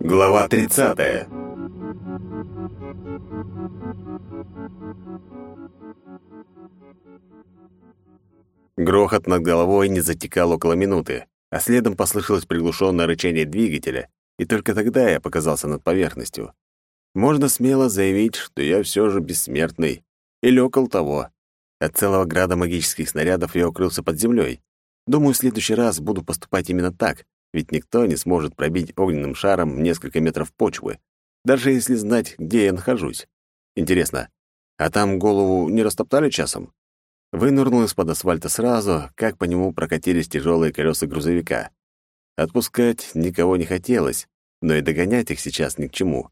Глава 30. Грохот над головой не затекал около минуты, а следом послышалось приглушенное рычание двигателя, и только тогда я показался над поверхностью. Можно смело заявить, что я все же бессмертный, или около того. От целого града магических снарядов я укрылся под землей. Думаю, в следующий раз буду поступать именно так, ведь никто не сможет пробить огненным шаром несколько метров почвы, даже если знать, где я нахожусь. Интересно, а там голову не растоптали часом? Вынырнул из-под асфальта сразу, как по нему прокатились тяжелые колеса грузовика. Отпускать никого не хотелось, но и догонять их сейчас ни к чему.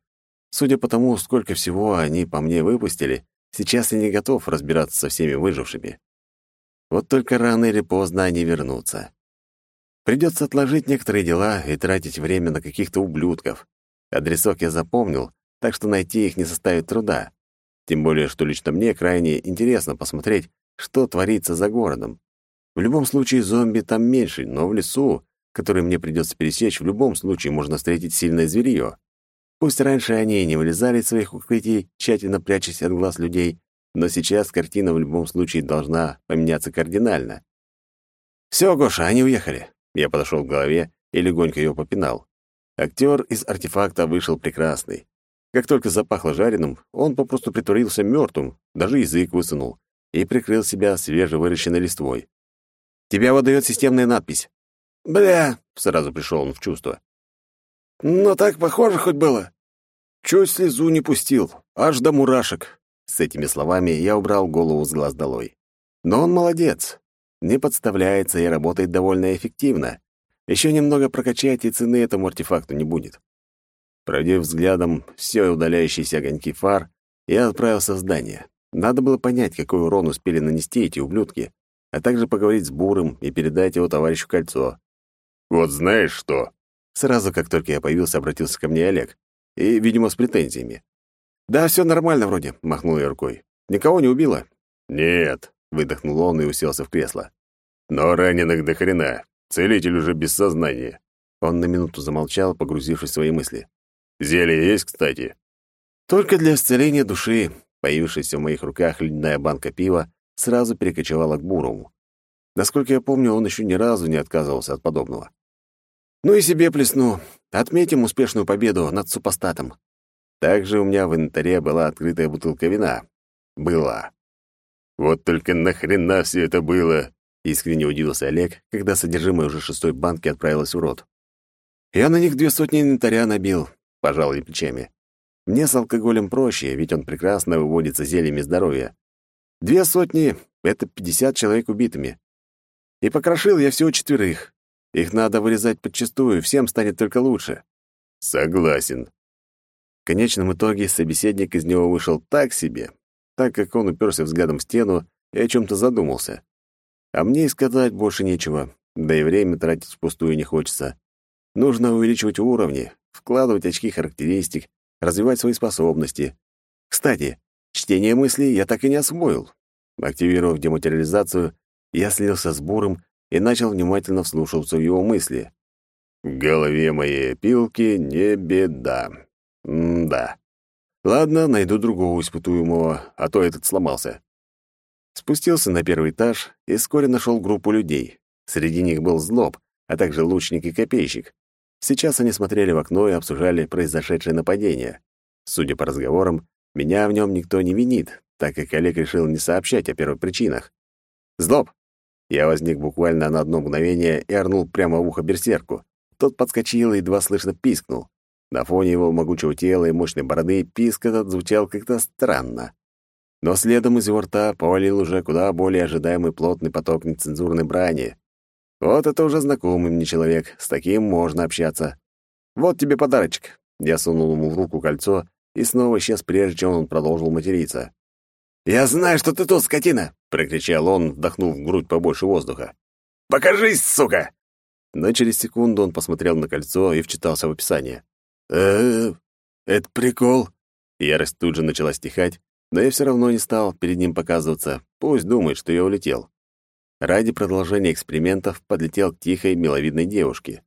Судя по тому, сколько всего они по мне выпустили, сейчас я не готов разбираться со всеми выжившими. Вот только рано или поздно они вернутся. Придется отложить некоторые дела и тратить время на каких-то ублюдков. Адресок я запомнил, так что найти их не составит труда. Тем более, что лично мне крайне интересно посмотреть, что творится за городом. В любом случае, зомби там меньше, но в лесу, который мне придется пересечь, в любом случае можно встретить сильное зверье. Пусть раньше они и не вылезали из своих укрытий, тщательно прячась от глаз людей, но сейчас картина в любом случае должна поменяться кардинально. «Все, Гоша, они уехали. Я подошел к голове и легонько ее попинал. Актер из артефакта вышел прекрасный. Как только запахло жареным, он попросту притворился мертвым, даже язык высунул и прикрыл себя свежевыращенной листвой. «Тебя выдает системная надпись». «Бля!» — сразу пришел он в чувство. «Но так похоже хоть было. Чуть слезу не пустил, аж до мурашек». С этими словами я убрал голову с глаз долой. Но он молодец не подставляется и работает довольно эффективно. Еще немного прокачать, и цены этому артефакту не будет. Пройдя взглядом все удаляющиеся огоньки фар, я отправился в здание. Надо было понять, какой урон успели нанести эти ублюдки, а также поговорить с Бурым и передать его товарищу кольцо. «Вот знаешь что?» Сразу, как только я появился, обратился ко мне Олег. И, видимо, с претензиями. «Да, все нормально вроде», — махнул я рукой. «Никого не убило?» «Нет», — выдохнул он и уселся в кресло. Но раненых до хрена. Целитель уже без сознания. Он на минуту замолчал, погрузившись в свои мысли. Зелье есть, кстати? Только для исцеления души. Появившаяся в моих руках ледяная банка пива сразу перекочевала к Бурову. Насколько я помню, он еще ни разу не отказывался от подобного. Ну и себе плесну. Отметим успешную победу над супостатом. Также у меня в инвентаре была открытая бутылка вина. Была. Вот только нахрена все это было? Искренне удивился Олег, когда содержимое уже шестой банки отправилось в рот. «Я на них две сотни инвентаря набил», — пожал я плечами. «Мне с алкоголем проще, ведь он прекрасно выводится зельями здоровья. Две сотни — это пятьдесят человек убитыми. И покрошил я всего четверых. Их надо вырезать подчистую, всем станет только лучше». «Согласен». В конечном итоге собеседник из него вышел так себе, так как он уперся взглядом в стену и о чем то задумался. А мне и сказать больше нечего, да и время тратить впустую не хочется. Нужно увеличивать уровни, вкладывать очки характеристик, развивать свои способности. Кстати, чтение мыслей я так и не освоил. Активировав дематериализацию, я слился с Буром и начал внимательно вслушиваться в его мысли. В голове моей пилки не беда. М-да. Ладно, найду другого испытуемого, а то этот сломался. Спустился на первый этаж и вскоре нашел группу людей. Среди них был Злоб, а также лучник и копейщик. Сейчас они смотрели в окно и обсуждали произошедшее нападение. Судя по разговорам, меня в нем никто не винит, так как Олег решил не сообщать о первопричинах. «Злоб!» Я возник буквально на одно мгновение и орнул прямо в ухо берсерку. Тот подскочил и едва слышно пискнул. На фоне его могучего тела и мощной бороды писк этот звучал как-то странно. Но следом из его рта повалил уже куда более ожидаемый плотный поток нецензурной брани. Вот это уже знакомый мне человек, с таким можно общаться. Вот тебе подарочек. Я сунул ему в руку кольцо и снова исчез, прежде чем он продолжил материться. «Я знаю, что ты тут, скотина!» — прокричал он, вдохнув в грудь побольше воздуха. «Покажись, сука!» Но через секунду он посмотрел на кольцо и вчитался в описание. Э, это прикол!» Ярость тут же начала стихать, но я все равно не стал перед ним показываться, пусть думает, что я улетел. Ради продолжения экспериментов подлетел к тихой, миловидной девушке.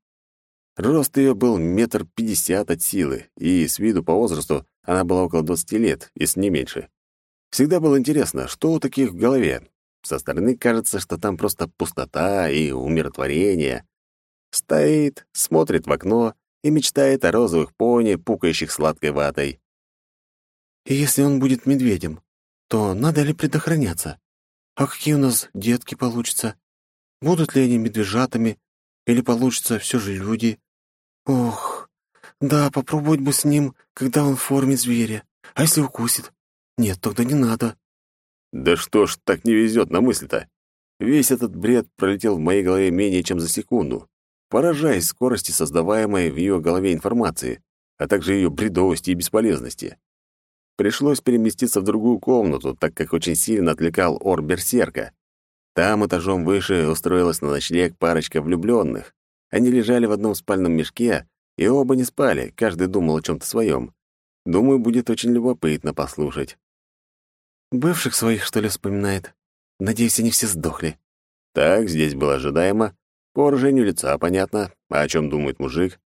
Рост ее был метр пятьдесят от силы, и с виду по возрасту она была около двадцати лет, если не меньше. Всегда было интересно, что у таких в голове. Со стороны кажется, что там просто пустота и умиротворение. Стоит, смотрит в окно и мечтает о розовых пони, пукающих сладкой ватой. «И если он будет медведем, то надо ли предохраняться? А какие у нас детки получатся? Будут ли они медвежатами? Или получится все же люди? Ох, да, попробовать бы с ним, когда он в форме зверя. А если укусит? Нет, тогда не надо». Да что ж так не везет на мысли-то? Весь этот бред пролетел в моей голове менее чем за секунду поражаясь скорости создаваемой в ее голове информации, а также ее бредовости и бесполезности. Пришлось переместиться в другую комнату, так как очень сильно отвлекал ор берсерка. Там этажом выше устроилась на ночлег парочка влюбленных. Они лежали в одном спальном мешке, и оба не спали, каждый думал о чем то своем. Думаю, будет очень любопытно послушать. «Бывших своих, что ли, вспоминает? Надеюсь, они все сдохли». Так, здесь было ожидаемо, по выражению лица понятно, а о чем думает мужик.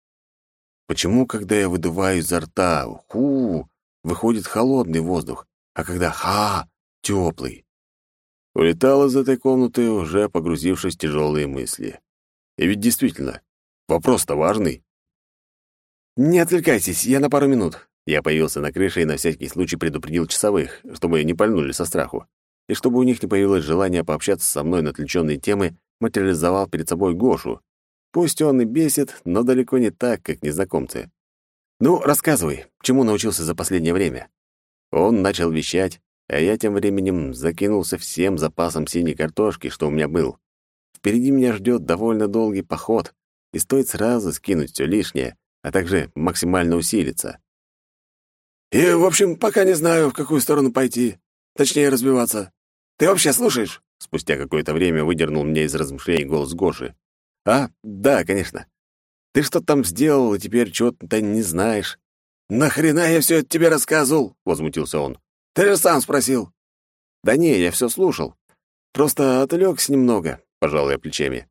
Почему, когда я выдуваю изо рта «ху», выходит холодный воздух, а когда «ха» — теплый? Улетал из этой комнаты, уже погрузившись в тяжелые мысли. И ведь действительно, вопрос-то важный. «Не отвлекайтесь, я на пару минут». Я появился на крыше и на всякий случай предупредил часовых, чтобы не пальнули со страху, и чтобы у них не появилось желания пообщаться со мной на отвлеченные темы материализовал перед собой Гошу. Пусть он и бесит, но далеко не так, как незнакомцы. «Ну, рассказывай, чему научился за последнее время?» Он начал вещать, а я тем временем закинулся всем запасом синей картошки, что у меня был. Впереди меня ждет довольно долгий поход, и стоит сразу скинуть все лишнее, а также максимально усилиться. «И, в общем, пока не знаю, в какую сторону пойти. Точнее, разбиваться. Ты вообще слушаешь?» Спустя какое-то время выдернул меня из размышлений голос Гоши. «А, да, конечно. Ты что там сделал, и теперь чего-то не знаешь?» «Нахрена я все это тебе рассказывал?» — возмутился он. «Ты же сам спросил». «Да не, я все слушал. Просто отвлекся немного», — пожал я плечами.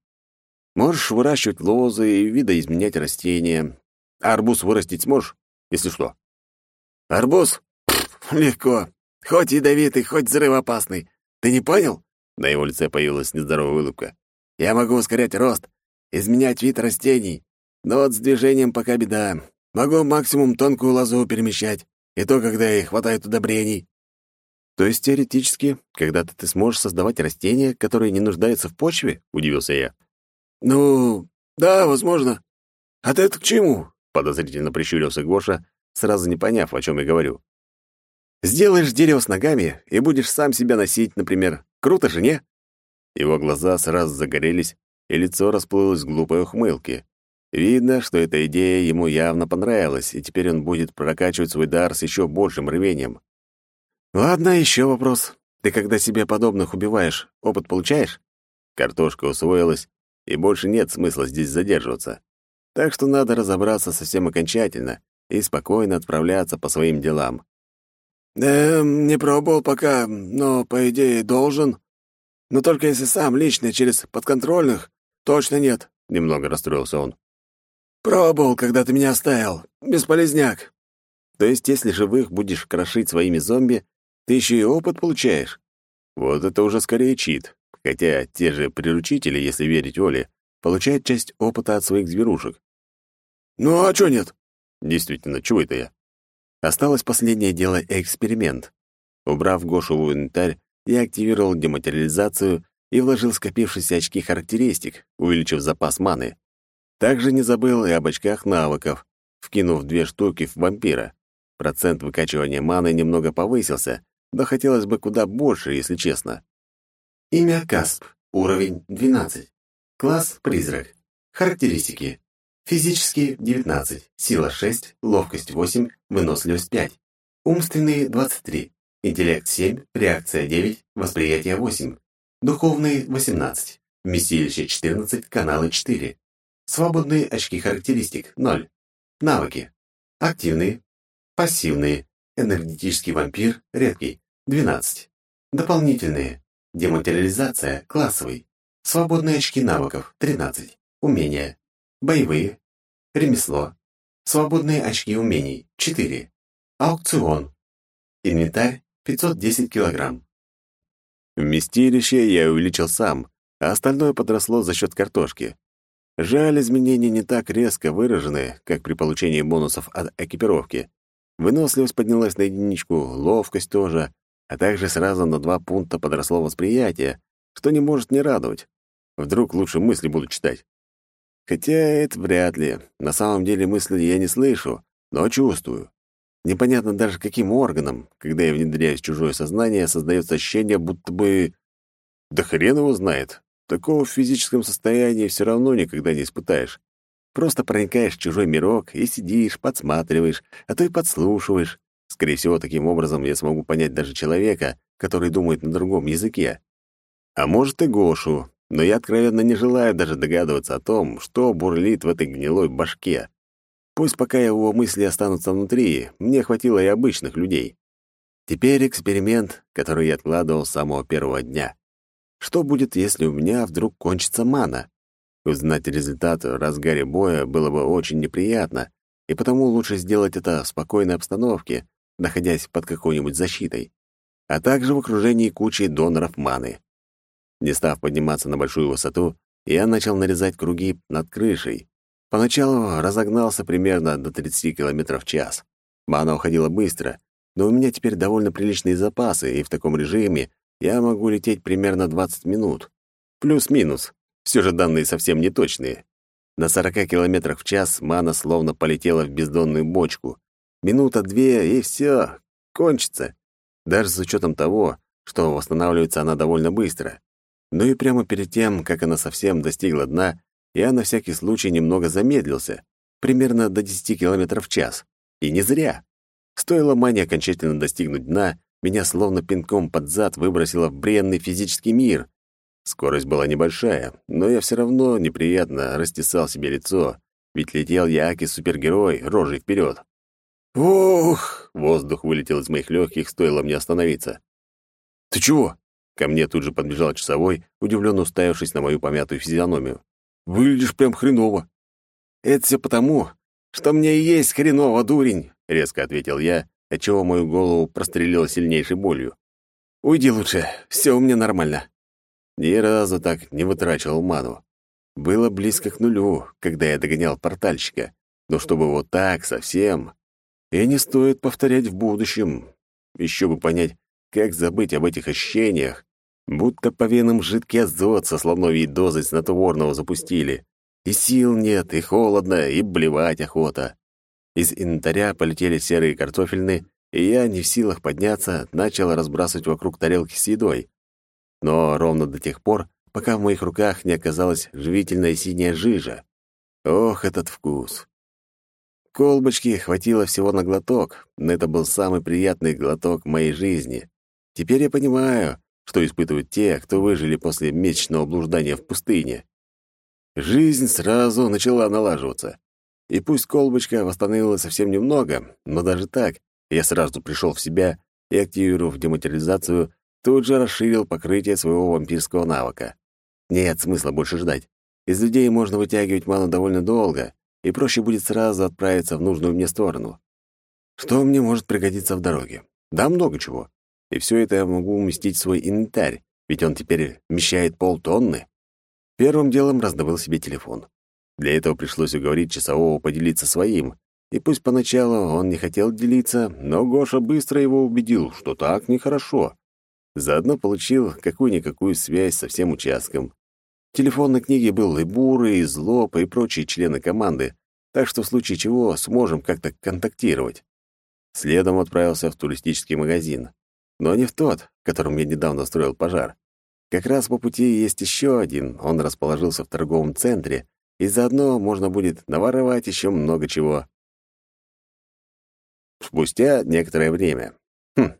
«Можешь выращивать лозы и видоизменять растения. А арбуз вырастить сможешь, если что?» «Арбуз? Пфф, легко. Хоть ядовитый, хоть взрывоопасный. Ты не понял? На его лице появилась нездоровая улыбка. «Я могу ускорять рост, изменять вид растений, но вот с движением пока беда. Могу максимум тонкую лозу перемещать, и то, когда ей хватает удобрений». «То есть теоретически, когда-то ты сможешь создавать растения, которые не нуждаются в почве?» — удивился я. «Ну, да, возможно. А ты это к чему?» — подозрительно прищурился Гоша, сразу не поняв, о чем я говорю. «Сделаешь дерево с ногами и будешь сам себя носить, например, Круто же, не?» Его глаза сразу загорелись, и лицо расплылось в глупой ухмылке. Видно, что эта идея ему явно понравилась, и теперь он будет прокачивать свой дар с еще большим рвением. «Ладно, еще вопрос. Ты когда себе подобных убиваешь, опыт получаешь?» Картошка усвоилась, и больше нет смысла здесь задерживаться. Так что надо разобраться совсем окончательно и спокойно отправляться по своим делам. «Да, не пробовал пока, но, по идее, должен. Но только если сам лично, через подконтрольных, точно нет», — немного расстроился он. «Пробовал, когда ты меня оставил. Бесполезняк». «То есть, если живых будешь крошить своими зомби, ты еще и опыт получаешь?» Вот это уже скорее чит. Хотя те же приручители, если верить Оле, получают часть опыта от своих зверушек. «Ну а чё нет?» «Действительно, чего это я?» Осталось последнее дело — эксперимент. Убрав Гошу в инвентарь, я активировал дематериализацию и вложил скопившиеся очки характеристик, увеличив запас маны. Также не забыл и об очках навыков, вкинув две штуки в вампира. Процент выкачивания маны немного повысился, но хотелось бы куда больше, если честно. Имя Касп. Уровень 12. Класс Призрак. Характеристики. Физически — 19, сила — 6, ловкость — 8, выносливость — 5. Умственные — 23, интеллект — 7, реакция — 9, восприятие — 8. Духовные — 18, вместилище — 14, каналы — 4. Свободные очки характеристик — 0. Навыки. Активные. Пассивные. Энергетический вампир — редкий — 12. Дополнительные. Дематериализация — классовый. Свободные очки навыков — 13. Умения. Боевые. Ремесло. Свободные очки умений – 4. Аукцион. Инвентарь – 510 килограмм. Вместилище я увеличил сам, а остальное подросло за счет картошки. Жаль, изменения не так резко выражены, как при получении бонусов от экипировки. Выносливость поднялась на единичку, ловкость тоже, а также сразу на два пункта подросло восприятие, что не может не радовать. Вдруг лучше мысли буду читать. Хотя это вряд ли. На самом деле мысли я не слышу, но чувствую. Непонятно даже каким органом, когда я внедряюсь в чужое сознание, создается ощущение, будто бы... Да хрен его знает. Такого в физическом состоянии все равно никогда не испытаешь. Просто проникаешь в чужой мирок и сидишь, подсматриваешь, а то и подслушиваешь. Скорее всего, таким образом я смогу понять даже человека, который думает на другом языке. А может и Гошу, но я откровенно не желаю даже догадываться о том, что бурлит в этой гнилой башке. Пусть пока его мысли останутся внутри, мне хватило и обычных людей. Теперь эксперимент, который я откладывал с самого первого дня. Что будет, если у меня вдруг кончится мана? Узнать результат в разгаре боя было бы очень неприятно, и потому лучше сделать это в спокойной обстановке, находясь под какой-нибудь защитой, а также в окружении кучи доноров маны. Не став подниматься на большую высоту, я начал нарезать круги над крышей. Поначалу разогнался примерно до 30 км в час. Мана уходила быстро, но у меня теперь довольно приличные запасы, и в таком режиме я могу лететь примерно 20 минут. Плюс-минус. Все же данные совсем не точные. На 40 км в час мана словно полетела в бездонную бочку. Минута-две, и все, кончится. Даже с учетом того, что восстанавливается она довольно быстро. Ну и прямо перед тем, как она совсем достигла дна, я на всякий случай немного замедлился, примерно до 10 км в час. И не зря. Стоило мане окончательно достигнуть дна, меня словно пинком под зад выбросило в бренный физический мир. Скорость была небольшая, но я все равно неприятно растесал себе лицо, ведь летел я аки-супергерой, рожей вперед. Ух! Воздух вылетел из моих легких, стоило мне остановиться. «Ты чего?» Ко мне тут же подбежал часовой, удивленно уставившись на мою помятую физиономию. «Выглядишь прям хреново». «Это все потому, что мне и есть хреново, дурень», — резко ответил я, отчего мою голову прострелило сильнейшей болью. «Уйди лучше, все у меня нормально». Ни разу так не вытрачивал ману. Было близко к нулю, когда я догонял портальщика, но чтобы вот так совсем... И не стоит повторять в будущем. Еще бы понять, как забыть об этих ощущениях, Будто по венам жидкий азот со слоновьей дозой снотворного запустили. И сил нет, и холодно, и блевать охота. Из инвентаря полетели серые картофельные, и я, не в силах подняться, начал разбрасывать вокруг тарелки с едой. Но ровно до тех пор, пока в моих руках не оказалась живительная синяя жижа. Ох, этот вкус! Колбочки хватило всего на глоток, но это был самый приятный глоток моей жизни. Теперь я понимаю, что испытывают те, кто выжили после месячного блуждания в пустыне. Жизнь сразу начала налаживаться. И пусть колбочка восстановила совсем немного, но даже так я сразу пришел в себя и, активировав дематериализацию, тут же расширил покрытие своего вампирского навыка. Нет смысла больше ждать. Из людей можно вытягивать ману довольно долго, и проще будет сразу отправиться в нужную мне сторону. Что мне может пригодиться в дороге? Да много чего. И все это я могу уместить в свой инвентарь, ведь он теперь вмещает полтонны. Первым делом раздобыл себе телефон. Для этого пришлось уговорить часового поделиться своим. И пусть поначалу он не хотел делиться, но Гоша быстро его убедил, что так нехорошо. Заодно получил какую-никакую связь со всем участком. В телефонной книге был и Буры, и Злоб, и прочие члены команды, так что в случае чего сможем как-то контактировать. Следом отправился в туристический магазин но не в тот, в котором я недавно строил пожар. Как раз по пути есть еще один, он расположился в торговом центре, и заодно можно будет наворовать еще много чего. Спустя некоторое время. Хм,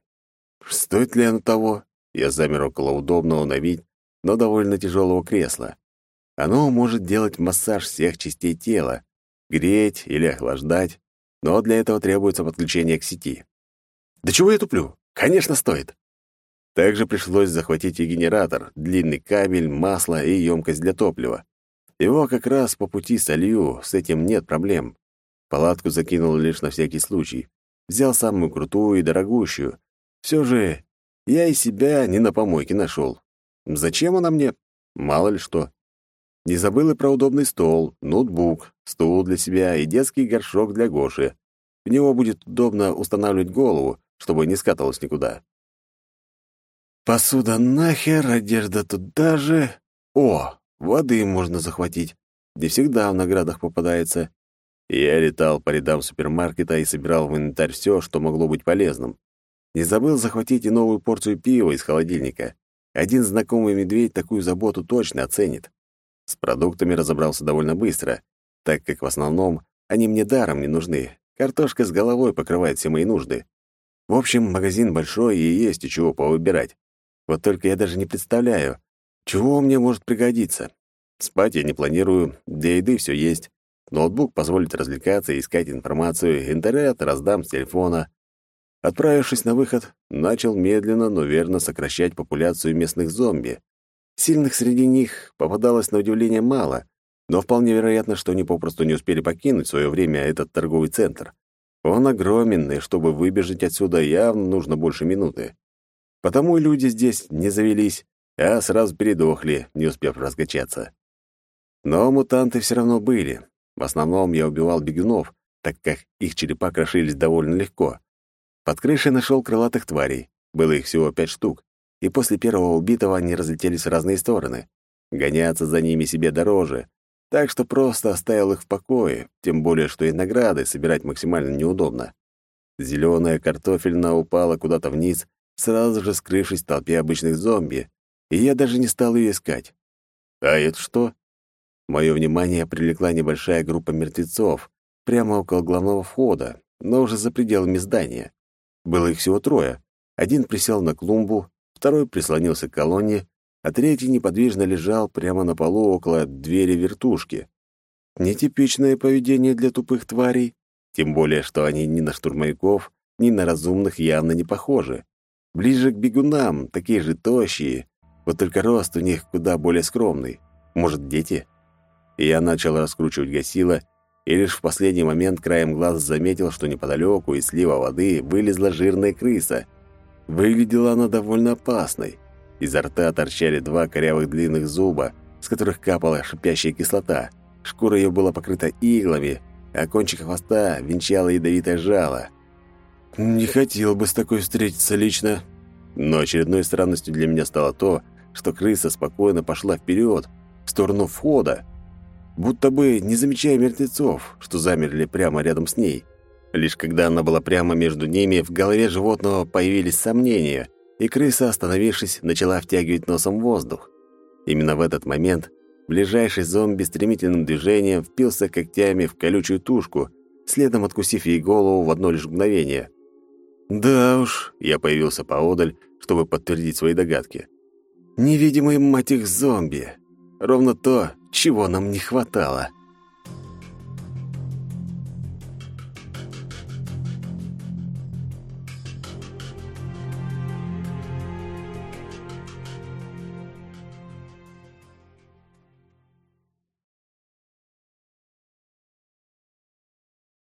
стоит ли оно того? Я замер около удобного на вид, но довольно тяжелого кресла. Оно может делать массаж всех частей тела, греть или охлаждать, но для этого требуется подключение к сети. Да чего я туплю? Конечно, стоит. Также пришлось захватить и генератор, длинный кабель, масло и емкость для топлива. Его как раз по пути солью, с этим нет проблем. Палатку закинул лишь на всякий случай. Взял самую крутую и дорогущую. Все же я и себя не на помойке нашел. Зачем она мне? Мало ли что. Не забыл и про удобный стол, ноутбук, стул для себя и детский горшок для Гоши. В него будет удобно устанавливать голову, чтобы не скатывалась никуда. Посуда нахер, одежда туда же. О, воды можно захватить. Не всегда в наградах попадается. Я летал по рядам супермаркета и собирал в инвентарь все, что могло быть полезным. Не забыл захватить и новую порцию пива из холодильника. Один знакомый медведь такую заботу точно оценит. С продуктами разобрался довольно быстро, так как в основном они мне даром не нужны. Картошка с головой покрывает все мои нужды. В общем, магазин большой и есть у чего повыбирать. Вот только я даже не представляю, чего мне может пригодиться. Спать я не планирую, для еды все есть. Ноутбук позволит развлекаться и искать информацию, интернет раздам с телефона. Отправившись на выход, начал медленно, но верно сокращать популяцию местных зомби. Сильных среди них попадалось на удивление мало, но вполне вероятно, что они попросту не успели покинуть в свое время этот торговый центр. Он огромен, и чтобы выбежать отсюда, явно нужно больше минуты. Потому и люди здесь не завелись, а сразу передохли, не успев раскачаться. Но мутанты все равно были. В основном я убивал бегунов, так как их черепа крошились довольно легко. Под крышей нашел крылатых тварей. Было их всего пять штук, и после первого убитого они разлетелись в разные стороны. Гоняться за ними себе дороже, так что просто оставил их в покое, тем более, что и награды собирать максимально неудобно. Зеленая картофельна упала куда-то вниз, сразу же скрывшись в толпе обычных зомби, и я даже не стал ее искать. А это что? Мое внимание привлекла небольшая группа мертвецов прямо около главного входа, но уже за пределами здания. Было их всего трое. Один присел на клумбу, второй прислонился к колонне, а третий неподвижно лежал прямо на полу около двери вертушки. Нетипичное поведение для тупых тварей, тем более, что они ни на штурмовиков, ни на разумных явно не похожи. Ближе к бегунам, такие же тощие, вот только рост у них куда более скромный. Может, дети? я начал раскручивать гасило и лишь в последний момент краем глаз заметил, что неподалеку из слива воды вылезла жирная крыса. Выглядела она довольно опасной. Изо рта торчали два корявых длинных зуба, с которых капала шипящая кислота. Шкура ее была покрыта иглами, а кончик хвоста венчало ядовитое жало. Не хотел бы с такой встретиться лично. Но очередной странностью для меня стало то, что крыса спокойно пошла вперед, в сторону входа, будто бы не замечая мертвецов, что замерли прямо рядом с ней. Лишь когда она была прямо между ними, в голове животного появились сомнения, и крыса, остановившись, начала втягивать носом воздух. Именно в этот момент ближайший зомби стремительным движением впился когтями в колючую тушку, следом откусив ей голову в одно лишь мгновение. Да уж, я появился поодаль, чтобы подтвердить свои догадки. Невидимый мать их зомби. Ровно то, чего нам не хватало.